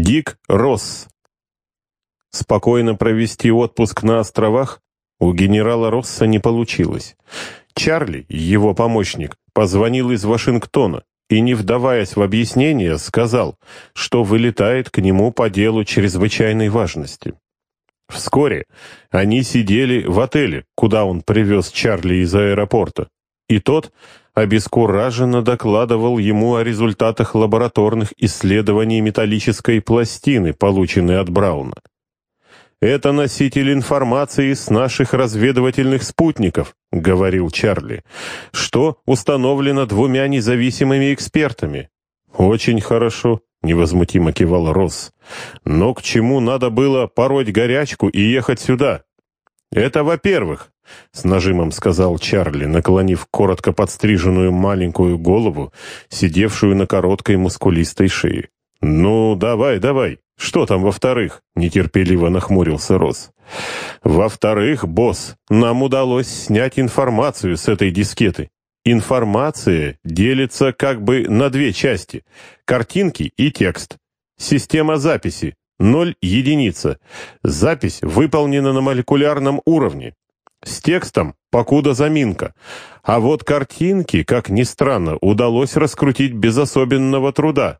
Дик Росс. Спокойно провести отпуск на островах у генерала Росса не получилось. Чарли, его помощник, позвонил из Вашингтона и, не вдаваясь в объяснение, сказал, что вылетает к нему по делу чрезвычайной важности. Вскоре они сидели в отеле, куда он привез Чарли из аэропорта, и тот обескураженно докладывал ему о результатах лабораторных исследований металлической пластины, полученной от Брауна. «Это носитель информации с наших разведывательных спутников», — говорил Чарли, «что установлено двумя независимыми экспертами». «Очень хорошо», — невозмутимо кивал Росс. «Но к чему надо было пороть горячку и ехать сюда?» «Это во-первых», — с нажимом сказал Чарли, наклонив коротко подстриженную маленькую голову, сидевшую на короткой мускулистой шее. «Ну, давай, давай. Что там во-вторых?» — нетерпеливо нахмурился Рос. «Во-вторых, босс, нам удалось снять информацию с этой дискеты. Информация делится как бы на две части — картинки и текст. Система записи — ноль единица. Запись выполнена на молекулярном уровне. С текстом покуда заминка. А вот картинки, как ни странно, удалось раскрутить без особенного труда.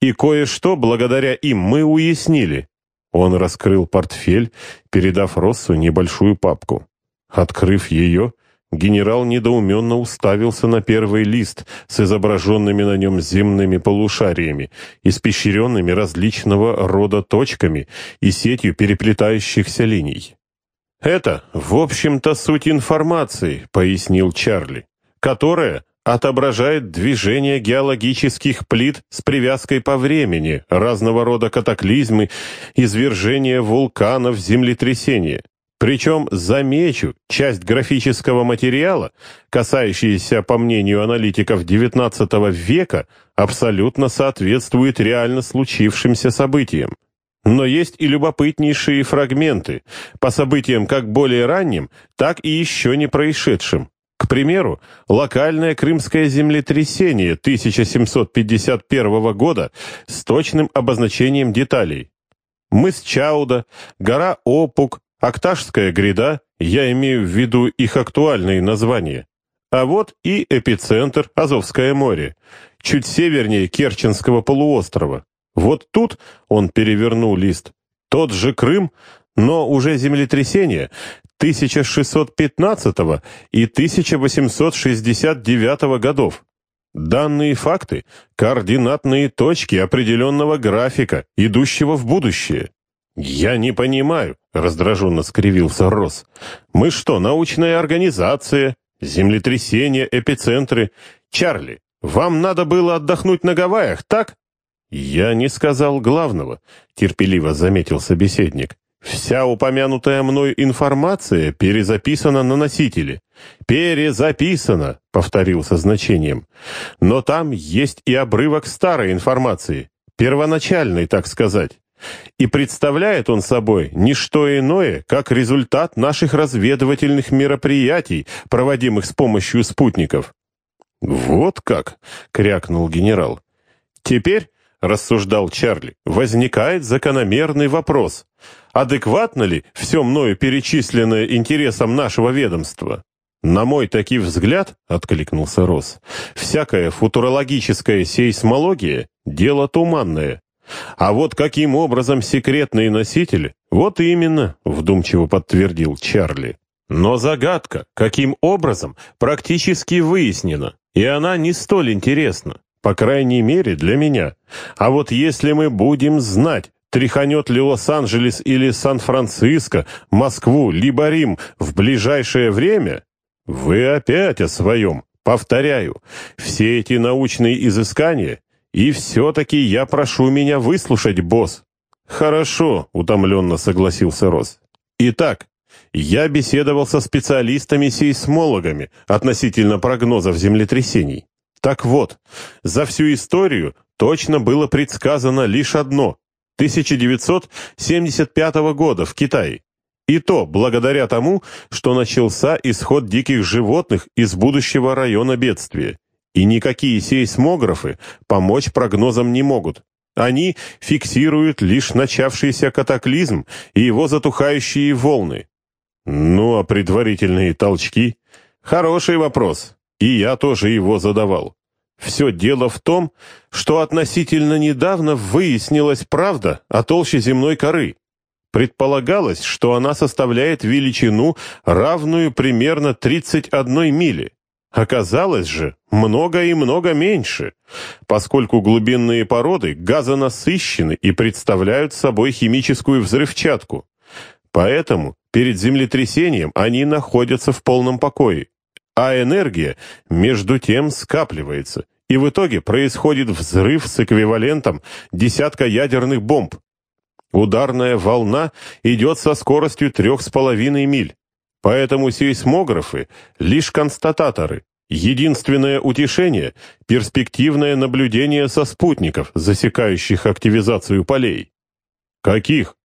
И кое-что благодаря им мы уяснили. Он раскрыл портфель, передав Россу небольшую папку. Открыв ее, генерал недоуменно уставился на первый лист с изображенными на нем земными полушариями, испещренными различного рода точками и сетью переплетающихся линий. «Это, в общем-то, суть информации», — пояснил Чарли, «которая отображает движение геологических плит с привязкой по времени, разного рода катаклизмы, извержения вулканов, землетрясения. Причем, замечу, часть графического материала, касающаяся, по мнению аналитиков XIX века, абсолютно соответствует реально случившимся событиям. Но есть и любопытнейшие фрагменты, по событиям как более ранним, так и еще не происшедшим. К примеру, локальное крымское землетрясение 1751 года с точным обозначением деталей. Мыс Чауда, гора Опук, Акташская гряда, я имею в виду их актуальные названия. А вот и эпицентр Азовское море, чуть севернее Керченского полуострова. Вот тут он перевернул лист. Тот же Крым, но уже землетрясение 1615 и 1869 годов. Данные факты – координатные точки определенного графика, идущего в будущее. «Я не понимаю», — раздраженно скривился Росс. «Мы что, научная организация? Землетрясения, эпицентры? Чарли, вам надо было отдохнуть на Гавайях, так?» «Я не сказал главного», — терпеливо заметил собеседник. Вся упомянутая мной информация перезаписана на носителе. Перезаписана, повторил со значением. Но там есть и обрывок старой информации, первоначальной, так сказать. И представляет он собой не что иное, как результат наших разведывательных мероприятий, проводимых с помощью спутников. «Вот как!» — крякнул генерал. «Теперь — рассуждал Чарли, — возникает закономерный вопрос. Адекватно ли все мною перечисленное интересам нашего ведомства? На мой таки взгляд, — откликнулся Росс, — всякая футурологическая сейсмология — дело туманное. А вот каким образом секретные носители, вот именно, — вдумчиво подтвердил Чарли. Но загадка, каким образом, практически выяснена, и она не столь интересна. По крайней мере, для меня. А вот если мы будем знать, тряханет ли Лос-Анджелес или Сан-Франциско, Москву, либо Рим в ближайшее время, вы опять о своем. Повторяю, все эти научные изыскания, и все-таки я прошу меня выслушать, босс. Хорошо, утомленно согласился Рос. Итак, я беседовал со специалистами-сейсмологами относительно прогнозов землетрясений. Так вот, за всю историю точно было предсказано лишь одно – 1975 года в Китае. И то благодаря тому, что начался исход диких животных из будущего района бедствия. И никакие сейсмографы помочь прогнозам не могут. Они фиксируют лишь начавшийся катаклизм и его затухающие волны. Ну, а предварительные толчки? Хороший вопрос, и я тоже его задавал. Все дело в том, что относительно недавно выяснилась правда о толще земной коры. Предполагалось, что она составляет величину, равную примерно 31 мили. Оказалось же, много и много меньше, поскольку глубинные породы газонасыщены и представляют собой химическую взрывчатку. Поэтому перед землетрясением они находятся в полном покое, а энергия между тем скапливается, и в итоге происходит взрыв с эквивалентом десятка ядерных бомб. Ударная волна идет со скоростью трех с половиной миль. Поэтому сейсмографы — лишь констататоры. Единственное утешение — перспективное наблюдение со спутников, засекающих активизацию полей. Каких?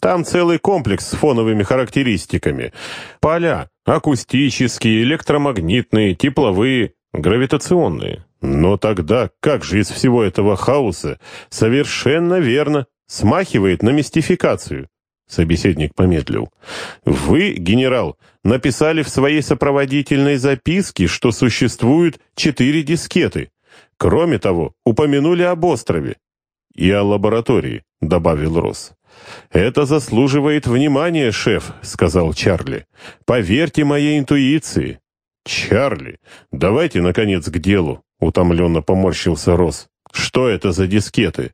Там целый комплекс с фоновыми характеристиками. Поля — акустические, электромагнитные, тепловые, гравитационные. Но тогда как же из всего этого хаоса совершенно верно смахивает на мистификацию? Собеседник помедлил. «Вы, генерал, написали в своей сопроводительной записке, что существуют четыре дискеты. Кроме того, упомянули об острове. И о лаборатории», — добавил Росс. «Это заслуживает внимания, шеф», — сказал Чарли. «Поверьте моей интуиции». «Чарли, давайте, наконец, к делу», — утомленно поморщился Росс. «Что это за дискеты?»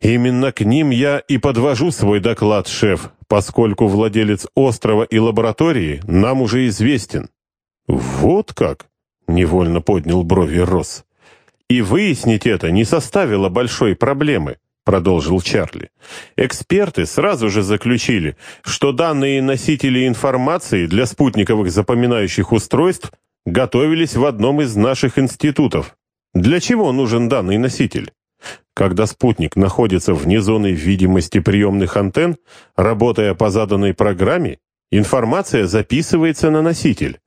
Именно к ним я и подвожу свой доклад, шеф, поскольку владелец острова и лаборатории нам уже известен. Вот как? Невольно поднял брови Росс. И выяснить это не составило большой проблемы, продолжил Чарли. Эксперты сразу же заключили, что данные носители информации для спутниковых запоминающих устройств готовились в одном из наших институтов. Для чего нужен данный носитель? Когда спутник находится вне зоны видимости приемных антенн, работая по заданной программе, информация записывается на носитель,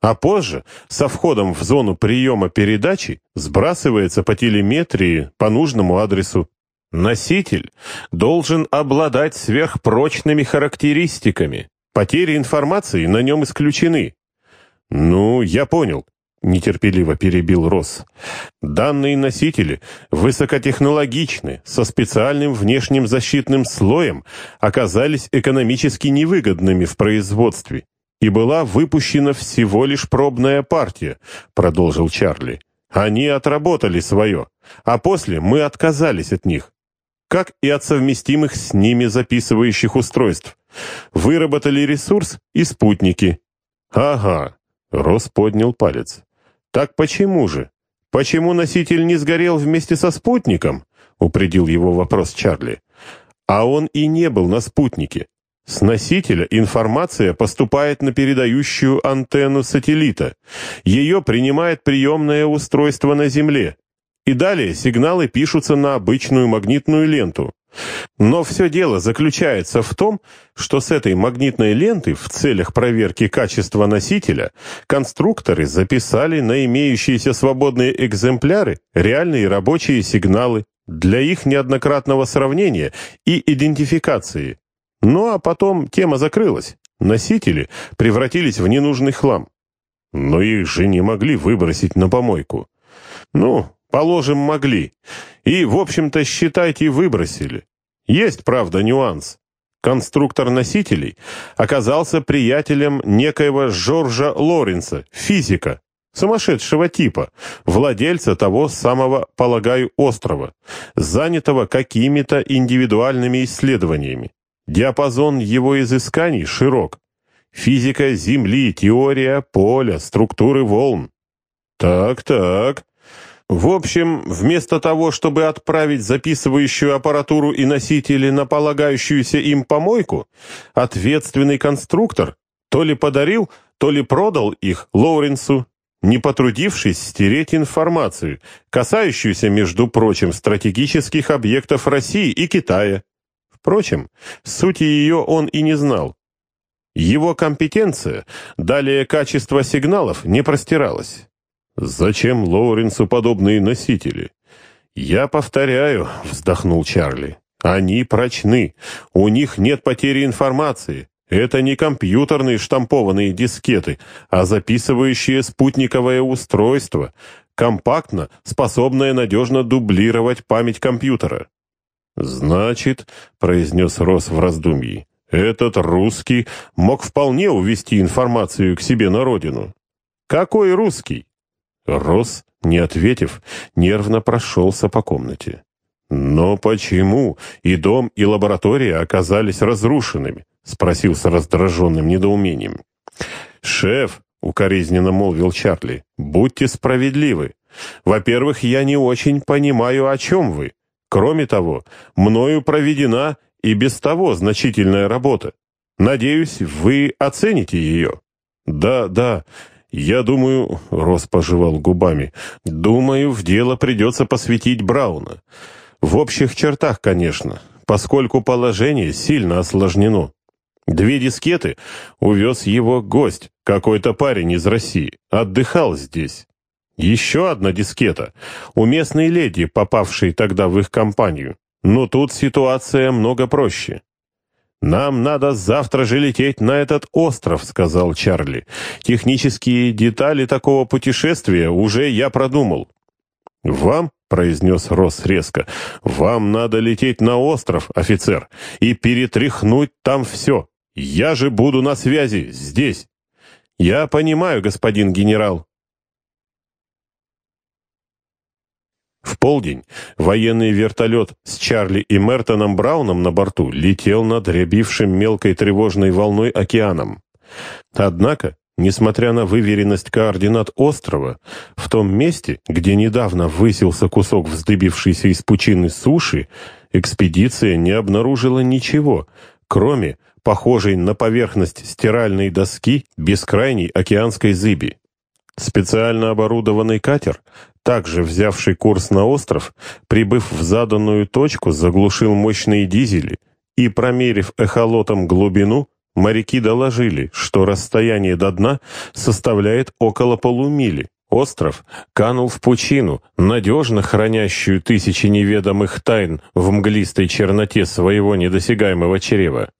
а позже, со входом в зону приема передачи, сбрасывается по телеметрии по нужному адресу. Носитель должен обладать сверхпрочными характеристиками. Потери информации на нем исключены. «Ну, я понял нетерпеливо перебил Росс. Данные носители высокотехнологичны, со специальным внешним защитным слоем, оказались экономически невыгодными в производстве. И была выпущена всего лишь пробная партия, продолжил Чарли. Они отработали свое, а после мы отказались от них, как и от совместимых с ними записывающих устройств. Выработали ресурс и спутники. Ага, Рос поднял палец. «Так почему же? Почему носитель не сгорел вместе со спутником?» — упредил его вопрос Чарли. «А он и не был на спутнике. С носителя информация поступает на передающую антенну сателлита. Ее принимает приемное устройство на Земле. И далее сигналы пишутся на обычную магнитную ленту. Но все дело заключается в том, что с этой магнитной ленты в целях проверки качества носителя конструкторы записали на имеющиеся свободные экземпляры реальные рабочие сигналы для их неоднократного сравнения и идентификации. Ну а потом тема закрылась. Носители превратились в ненужный хлам. Но их же не могли выбросить на помойку. Ну, Положим, могли. И, в общем-то, считайте, выбросили. Есть, правда, нюанс. Конструктор носителей оказался приятелем некоего Жоржа Лоренса, физика, сумасшедшего типа, владельца того самого, полагаю, острова, занятого какими-то индивидуальными исследованиями. Диапазон его изысканий широк. Физика Земли, теория поля, структуры волн. Так-так. В общем, вместо того, чтобы отправить записывающую аппаратуру и носители на полагающуюся им помойку, ответственный конструктор то ли подарил, то ли продал их Лоуренсу, не потрудившись стереть информацию, касающуюся, между прочим, стратегических объектов России и Китая. Впрочем, сути ее он и не знал. Его компетенция, далее качество сигналов, не простиралась. Зачем Лоуренсу подобные носители? «Я повторяю», — вздохнул Чарли, — «они прочны, у них нет потери информации, это не компьютерные штампованные дискеты, а записывающее спутниковое устройство, компактно, способное надежно дублировать память компьютера. «Значит», — произнес Рос в раздумье, — «этот русский мог вполне увести информацию к себе на родину». «Какой русский?» Рос, не ответив, нервно прошелся по комнате. «Но почему и дом, и лаборатория оказались разрушенными?» — спросил с раздраженным недоумением. «Шеф», — укоризненно молвил Чарли, — «будьте справедливы. Во-первых, я не очень понимаю, о чем вы. Кроме того, мною проведена и без того значительная работа. Надеюсь, вы оцените ее». «Да, да, я думаю...» — Рос пожевал губами. «Думаю, в дело придется посвятить Брауна. В общих чертах, конечно, поскольку положение сильно осложнено». Две дискеты увез его гость, какой-то парень из России, отдыхал здесь. Еще одна дискета у местной леди, попавшей тогда в их компанию. Но тут ситуация много проще. «Нам надо завтра же лететь на этот остров», — сказал Чарли. «Технические детали такого путешествия уже я продумал». «Вам?» — произнес Росс резко. «Вам надо лететь на остров, офицер, и перетряхнуть там все. Я же буду на связи, здесь. Я понимаю, господин генерал. В полдень военный вертолет с Чарли и Мертоном Брауном на борту летел над рябившим мелкой тревожной волной океаном. Однако, несмотря на выверенность координат острова, в том месте, где недавно высился кусок вздыбившейся из пучины суши, экспедиция не обнаружила ничего, кроме похожей на поверхность стиральной доски бескрайней океанской зыби. Специально оборудованный катер, также взявший курс на остров, прибыв в заданную точку, заглушил мощные дизели и, промерив эхолотом глубину, моряки доложили, что расстояние до дна составляет около полумили. Остров канул в пучину, надежно хранящую тысячи неведомых тайн в мглистой черноте своего недосягаемого чрева.